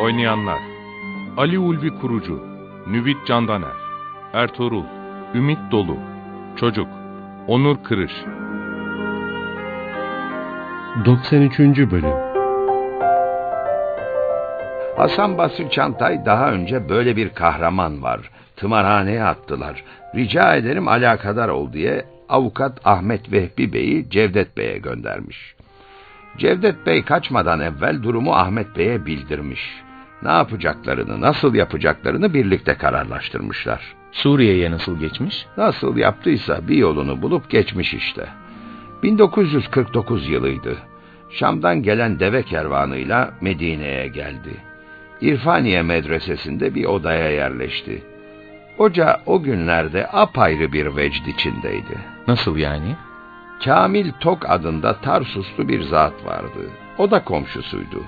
Oynayanlar Ali Ulvi Kurucu Nüvit Candaner Ertuğrul Ümit Dolu Çocuk Onur Kırış 93. Bölüm Hasan Basri Çantay daha önce böyle bir kahraman var. Tımarhaneye attılar. Rica ederim alakadar ol diye avukat Ahmet Vehbi Bey'i Cevdet Bey'e göndermiş. Cevdet Bey kaçmadan evvel durumu Ahmet Bey'e bildirmiş. Ne yapacaklarını, nasıl yapacaklarını birlikte kararlaştırmışlar. Suriye'ye nasıl geçmiş? Nasıl yaptıysa bir yolunu bulup geçmiş işte. 1949 yılıydı. Şam'dan gelen deve kervanıyla Medine'ye geldi. İrfaniye medresesinde bir odaya yerleşti. Hoca o günlerde apayrı bir vecd içindeydi. Nasıl yani? Kamil Tok adında Tarsuslu bir zat vardı. O da komşusuydu.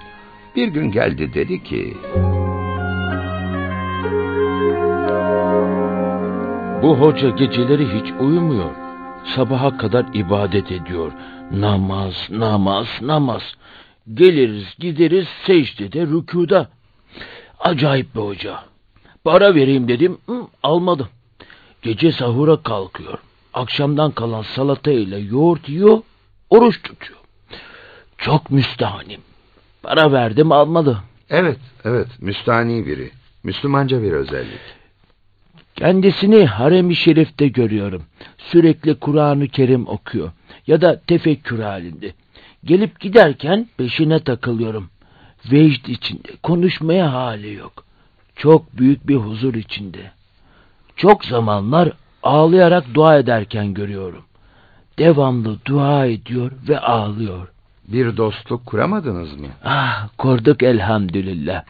Bir gün geldi dedi ki... Bu hoca geceleri hiç uyumuyor. Sabaha kadar ibadet ediyor. Namaz, namaz, namaz. Geliriz, gideriz secdede, rükuda. Acayip bir hoca. Para vereyim dedim, hı, almadım. Gece sahura kalkıyor. Akşamdan kalan salata ile yoğurt yiyor, oruç tutuyor. Çok müstahanim. Para verdim almadı. Evet, evet, müstani biri. Müslümanca bir özellik. Kendisini harem-i şerifte görüyorum. Sürekli Kur'an-ı Kerim okuyor. Ya da tefekkür halinde. Gelip giderken peşine takılıyorum. Vecd içinde, konuşmaya hali yok. Çok büyük bir huzur içinde. Çok zamanlar ağlayarak dua ederken görüyorum. Devamlı dua ediyor ve ağlıyor. Bir dostluk kuramadınız mı? Ah, kurduk elhamdülillah.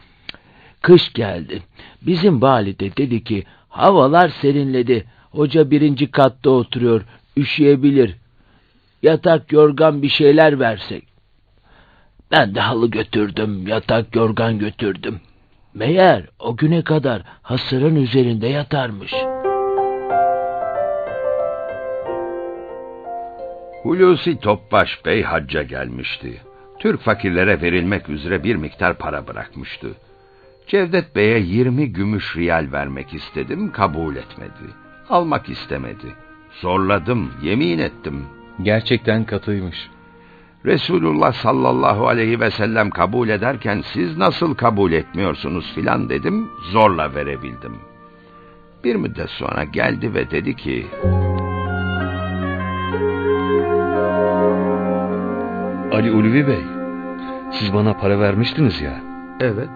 Kış geldi. Bizim valide dedi ki, havalar serinledi. Hoca birinci katta oturuyor, üşüyebilir. Yatak, yorgan bir şeyler versek. Ben de halı götürdüm, yatak, yorgan götürdüm. Meğer o güne kadar hasırın üzerinde yatarmış. Hulusi Topbaş Bey hacca gelmişti. Türk fakirlere verilmek üzere bir miktar para bırakmıştı. Cevdet Bey'e 20 gümüş riyal vermek istedim, kabul etmedi. Almak istemedi. Zorladım, yemin ettim. Gerçekten katıymış. Resulullah sallallahu aleyhi ve sellem kabul ederken siz nasıl kabul etmiyorsunuz filan dedim, zorla verebildim. Bir müddet sonra geldi ve dedi ki... Ali Ulvi Bey, siz bana para vermiştiniz ya. Evet,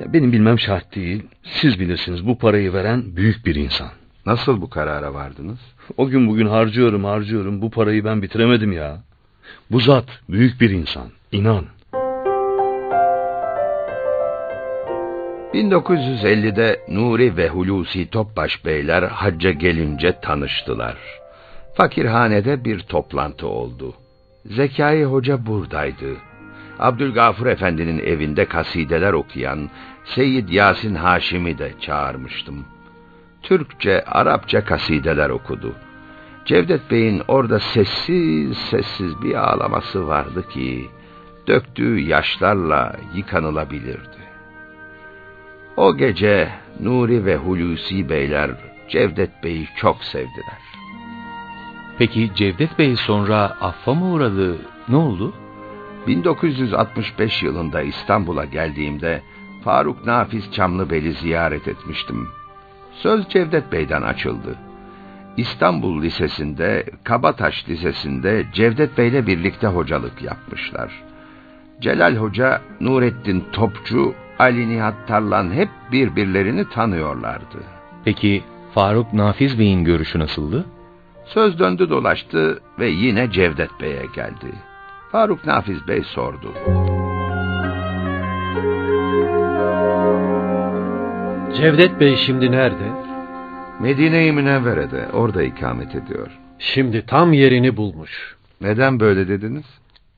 ya. Benim bilmem şart değil. Siz bilirsiniz bu parayı veren büyük bir insan. nasıl bu karara vardınız? O gün bugün harcıyorum harcıyorum bu parayı ben bitiremedim ya. Bu zat büyük bir insan. İnan. 1950'de Nuri ve Hulusi Topbaş Beyler hacca gelince tanıştılar. Fakirhanede bir toplantı oldu. Zekai Hoca buradaydı. Abdülgafur Efendi'nin evinde kasideler okuyan Seyyid Yasin Haşim'i de çağırmıştım. Türkçe, Arapça kasideler okudu. Cevdet Bey'in orada sessiz sessiz bir ağlaması vardı ki, döktüğü yaşlarla yıkanılabilirdi. O gece Nuri ve Hulusi Beyler Cevdet Bey'i çok sevdiler. Peki Cevdet Bey sonra affa mı uğradı? Ne oldu? 1965 yılında İstanbul'a geldiğimde Faruk Nafiz Çamlıbel'i ziyaret etmiştim. Söz Cevdet Bey'den açıldı. İstanbul Lisesi'nde, Kabataş Lisesi'nde Cevdet Bey'le birlikte hocalık yapmışlar. Celal Hoca, Nurettin Topçu, Ali Nihat Tarlan hep birbirlerini tanıyorlardı. Peki Faruk Nafiz Bey'in görüşü nasıldı? Söz döndü dolaştı ve yine Cevdet Bey'e geldi. Faruk Nafiz Bey sordu. Cevdet Bey şimdi nerede? Medine-i Münevvere'de orada ikamet ediyor. Şimdi tam yerini bulmuş. Neden böyle dediniz?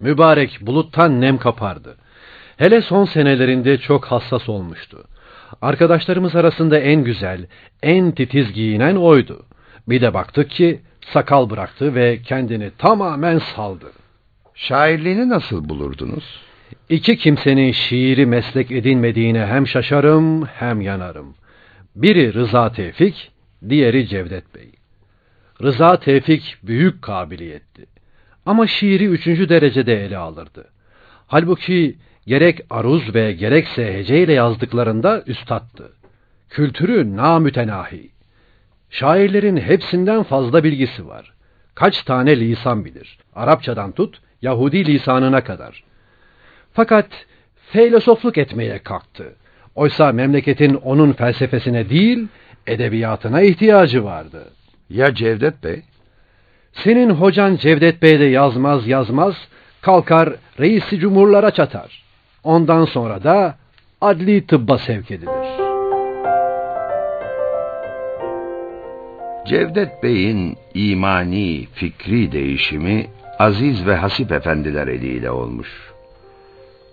Mübarek buluttan nem kapardı. Hele son senelerinde çok hassas olmuştu. Arkadaşlarımız arasında en güzel, en titiz giyinen oydu. Bir de baktık ki sakal bıraktı ve kendini tamamen saldı. Şairliğini nasıl bulurdunuz? İki kimsenin şiiri meslek edinmediğine hem şaşarım hem yanarım. Biri Rıza Tevfik, diğeri Cevdet Bey. Rıza Tevfik büyük kabiliyetti. Ama şiiri üçüncü derecede ele alırdı. Halbuki gerek aruz ve gerekse heceyle yazdıklarında üstattı. Kültürü namütenahi. Şairlerin hepsinden fazla bilgisi var. Kaç tane lisan bilir. Arapçadan tut, Yahudi lisanına kadar. Fakat filozofluk etmeye kalktı. Oysa memleketin onun felsefesine değil, edebiyatına ihtiyacı vardı. Ya Cevdet Bey? Senin hocan Cevdet Bey de yazmaz yazmaz, kalkar reisi cumhurlara çatar. Ondan sonra da adli tıbba sevk edilir. Cevdet Bey'in imani, fikri değişimi Aziz ve Hasip efendiler eliyle olmuş.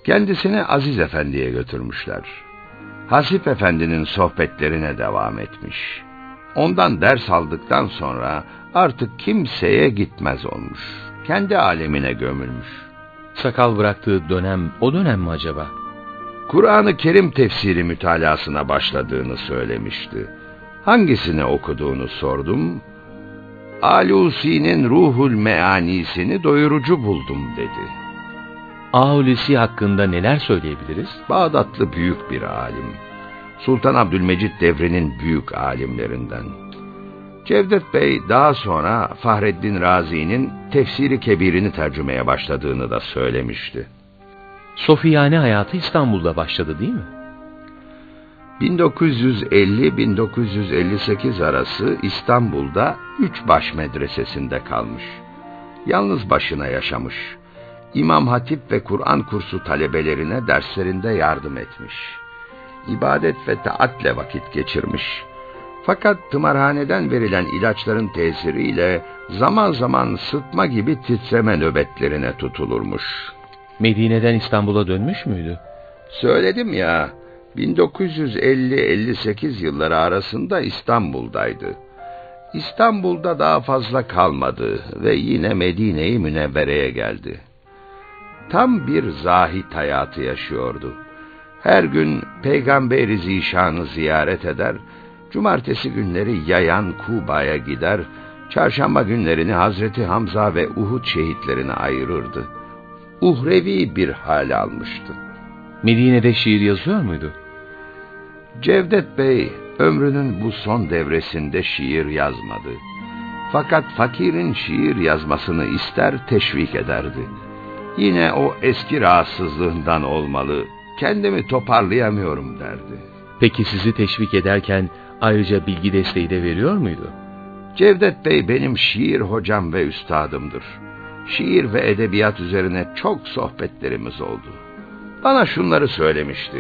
Kendisini Aziz Efendi'ye götürmüşler. Hasip Efendi'nin sohbetlerine devam etmiş. Ondan ders aldıktan sonra artık kimseye gitmez olmuş. Kendi alemine gömülmüş. Sakal bıraktığı dönem o dönem mi acaba? Kur'an-ı Kerim tefsiri mütalasına başladığını söylemişti. Hangisini okuduğunu sordum. Alusi'nin Ruhul Meanisini doyurucu buldum dedi. Aulusi hakkında neler söyleyebiliriz? Bağdatlı büyük bir alim. Sultan Abdülmecit devrinin büyük alimlerinden. Cevdet Bey daha sonra Fahreddin Razi'nin Tefsiri Kebir'ini tercümeye başladığını da söylemişti. Sofiyane hayatı İstanbul'da başladı değil mi? 1950-1958 arası İstanbul'da üç baş medresesinde kalmış. Yalnız başına yaşamış. İmam Hatip ve Kur'an kursu talebelerine derslerinde yardım etmiş. İbadet ve taatle vakit geçirmiş. Fakat tımarhaneden verilen ilaçların tesiriyle zaman zaman sıtma gibi titreme nöbetlerine tutulurmuş. Medine'den İstanbul'a dönmüş müydü? Söyledim ya, 1950-58 yılları arasında İstanbul'daydı. İstanbul'da daha fazla kalmadı ve yine Medine-i Münevvere'ye geldi. Tam bir zahit hayatı yaşıyordu. Her gün Peygamber-i Zişan'ı ziyaret eder, cumartesi günleri yayan Kuba'ya gider, çarşamba günlerini Hazreti Hamza ve Uhud şehitlerine ayırırdı. Uhrevi bir hal almıştı. Medine'de şiir yazıyor muydu? Cevdet Bey ömrünün bu son devresinde şiir yazmadı. Fakat fakirin şiir yazmasını ister teşvik ederdi. Yine o eski rahatsızlığından olmalı, kendimi toparlayamıyorum derdi. Peki sizi teşvik ederken ayrıca bilgi desteği de veriyor muydu? Cevdet Bey benim şiir hocam ve üstadımdır. Şiir ve edebiyat üzerine çok sohbetlerimiz oldu. Bana şunları söylemişti.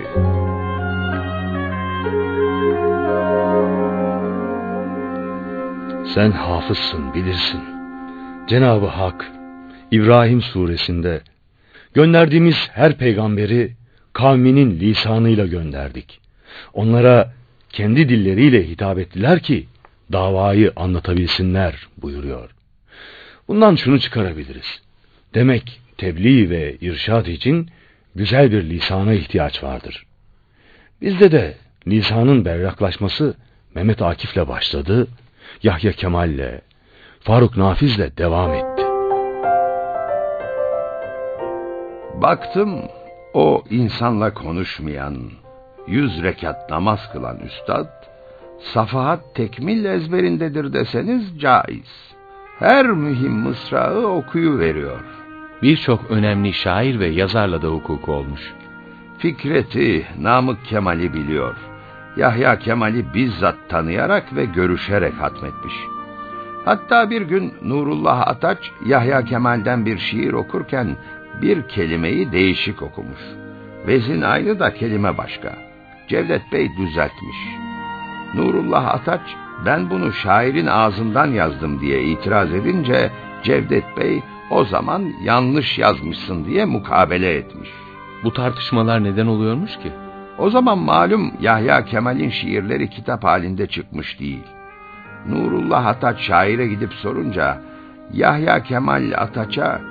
Sen hafızsın, bilirsin. Cenab-ı Hak İbrahim suresinde gönderdiğimiz her peygamberi kavminin lisanıyla gönderdik. Onlara kendi dilleriyle hitap ettiler ki davayı anlatabilsinler buyuruyor. Bundan şunu çıkarabiliriz. Demek tebliğ ve irşad için güzel bir lisana ihtiyaç vardır. Bizde de lisanın berraklaşması Mehmet Akif'le başladı, Yahya Kemal'le, Faruk Nafiz'le devam etti. Baktım o insanla konuşmayan, yüz rekat namaz kılan üstad, safahat tekmil ezberindedir deseniz caiz. Her mühim mısrağı okuyu veriyor. Birçok önemli şair ve yazarla da hukuku olmuş. Fikret'i, Namık Kemal'i biliyor. Yahya Kemal'i bizzat tanıyarak ve görüşerek hatmetmiş. Hatta bir gün Nurullah Ataç, Yahya Kemal'den bir şiir okurken bir kelimeyi değişik okumuş. Vezin aynı da kelime başka. Cevdet Bey düzeltmiş. Nurullah Ataç ben bunu şairin ağzından yazdım diye itiraz edince Cevdet Bey o zaman yanlış yazmışsın diye mukabele etmiş. Bu tartışmalar neden oluyormuş ki? O zaman malum Yahya Kemal'in şiirleri kitap halinde çıkmış değil. Nurullah Ataç şaire gidip sorunca Yahya Kemal Ataç'a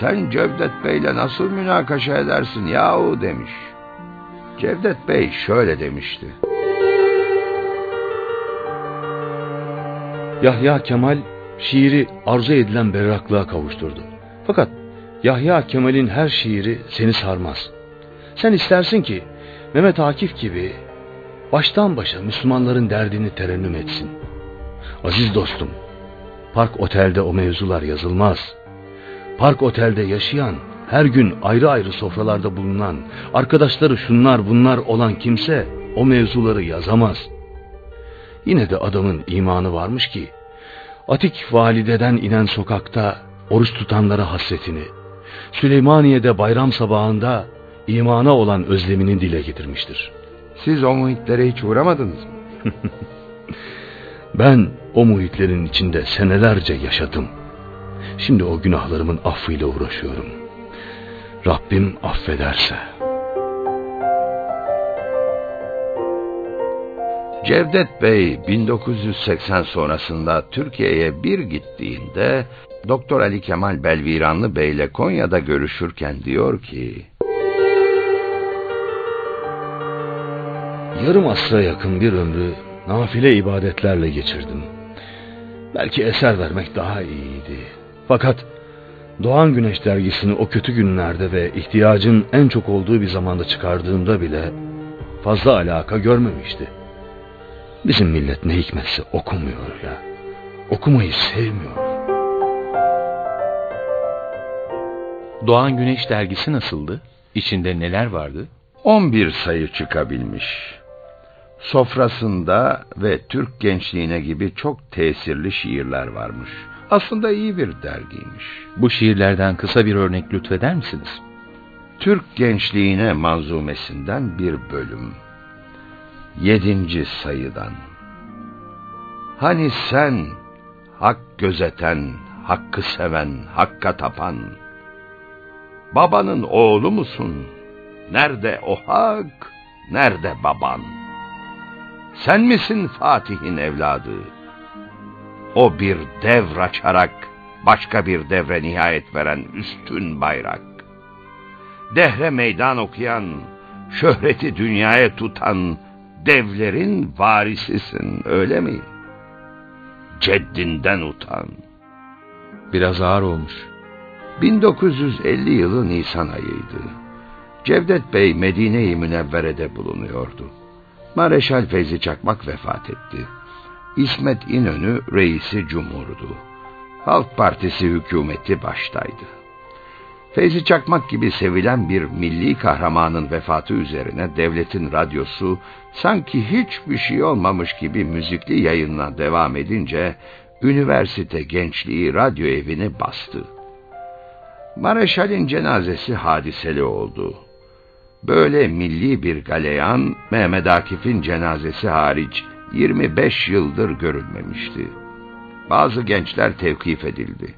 sen Cevdet Bey'le nasıl münakaşa edersin yahu demiş. Cevdet Bey şöyle demişti. Yahya Kemal şiiri arzu edilen berraklığa kavuşturdu. Fakat Yahya Kemal'in her şiiri seni sarmaz. Sen istersin ki Mehmet Akif gibi baştan başa Müslümanların derdini terennüm etsin. Aziz dostum, Park Otel'de o mevzular yazılmaz. Park Otel'de yaşayan, her gün ayrı ayrı sofralarda bulunan, arkadaşları şunlar bunlar olan kimse o mevzuları yazamaz. Yine de adamın imanı varmış ki, Atik valideden inen sokakta oruç tutanlara hasretini, Süleymaniye'de bayram sabahında imana olan özlemini dile getirmiştir. Siz o muhitlere hiç uğramadınız mı? Ben o muhitlerin içinde senelerce yaşadım. Şimdi o günahlarımın affıyla uğraşıyorum. Rabbim affederse. Cevdet Bey 1980 sonrasında Türkiye'ye bir gittiğinde Doktor Ali Kemal Belviranlı Bey ile Konya'da görüşürken diyor ki Yarım asra yakın bir ömrü nafile ibadetlerle geçirdim. Belki eser vermek daha iyiydi. Fakat Doğan Güneş dergisini o kötü günlerde ve ihtiyacın en çok olduğu bir zamanda çıkardığımda bile fazla alaka görmemişti. Bizim millet ne hikmetse okumuyor ya. Okumayı sevmiyor. Doğan Güneş dergisi nasıldı? İçinde neler vardı? 11 sayı çıkabilmiş. Sofrasında ve Türk gençliğine gibi çok tesirli şiirler varmış. Aslında iyi bir dergiymiş. Bu şiirlerden kısa bir örnek lütfeder misiniz? Türk gençliğine manzumesinden bir bölüm. Yedinci sayıdan. Hani sen hak gözeten, hakkı seven, hakka tapan, babanın oğlu musun? Nerede o hak, nerede baban? Sen misin Fatih'in evladı? O bir devr açarak başka bir devre nihayet veren üstün bayrak. Dehre meydan okuyan, şöhreti dünyaya tutan devlerin varisisin öyle mi? Ceddinden utan. Biraz ağır olmuş. 1950 yılı Nisan ayıydı. Cevdet Bey Medine-i Münevvere'de bulunuyordu. Mareşal Feyzi Çakmak vefat etti. İsmet İnönü reisi cumhurdu. Halk Partisi hükümeti baştaydı. Feyzi Çakmak gibi sevilen bir milli kahramanın vefatı üzerine devletin radyosu sanki hiçbir şey olmamış gibi müzikli yayınla devam edince üniversite gençliği radyo evini bastı. Mareşal'in cenazesi hadiseli oldu. Böyle milli bir galeyan Mehmet Akif'in cenazesi hariç 25 yıldır görülmemişti. Bazı gençler tevkif edildi.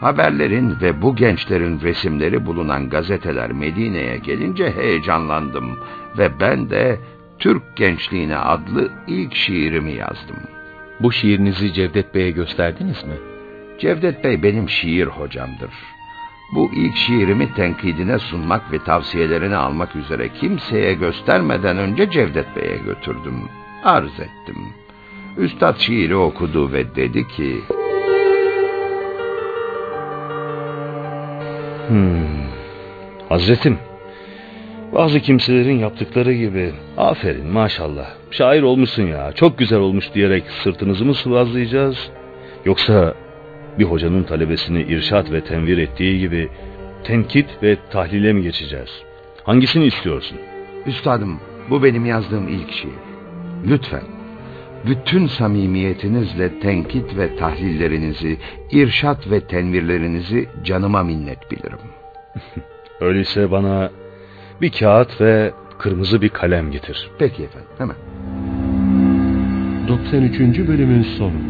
Haberlerin ve bu gençlerin resimleri bulunan gazeteler Medine'ye gelince heyecanlandım ve ben de Türk Gençliğine adlı ilk şiirimi yazdım. Bu şiirinizi Cevdet Bey'e gösterdiniz mi? Cevdet Bey benim şiir hocamdır. Bu ilk şiirimi tenkidine sunmak ve tavsiyelerini almak üzere kimseye göstermeden önce Cevdet Bey'e götürdüm. Arz ettim. Üstad şiiri okudu ve dedi ki... Hmm. Hazretim, bazı kimselerin yaptıkları gibi aferin maşallah şair olmuşsun ya çok güzel olmuş diyerek sırtınızı mı sıvazlayacağız? Yoksa bir hocanın talebesini irşat ve tenvir ettiği gibi tenkit ve tahlile mi geçeceğiz? Hangisini istiyorsun? Üstadım bu benim yazdığım ilk şiir. Lütfen bütün samimiyetinizle tenkit ve tahlillerinizi, irşat ve tenvirlerinizi canıma minnet bilirim. Öyleyse bana bir kağıt ve kırmızı bir kalem getir. Peki efendim, hemen. 93. bölümün sonu.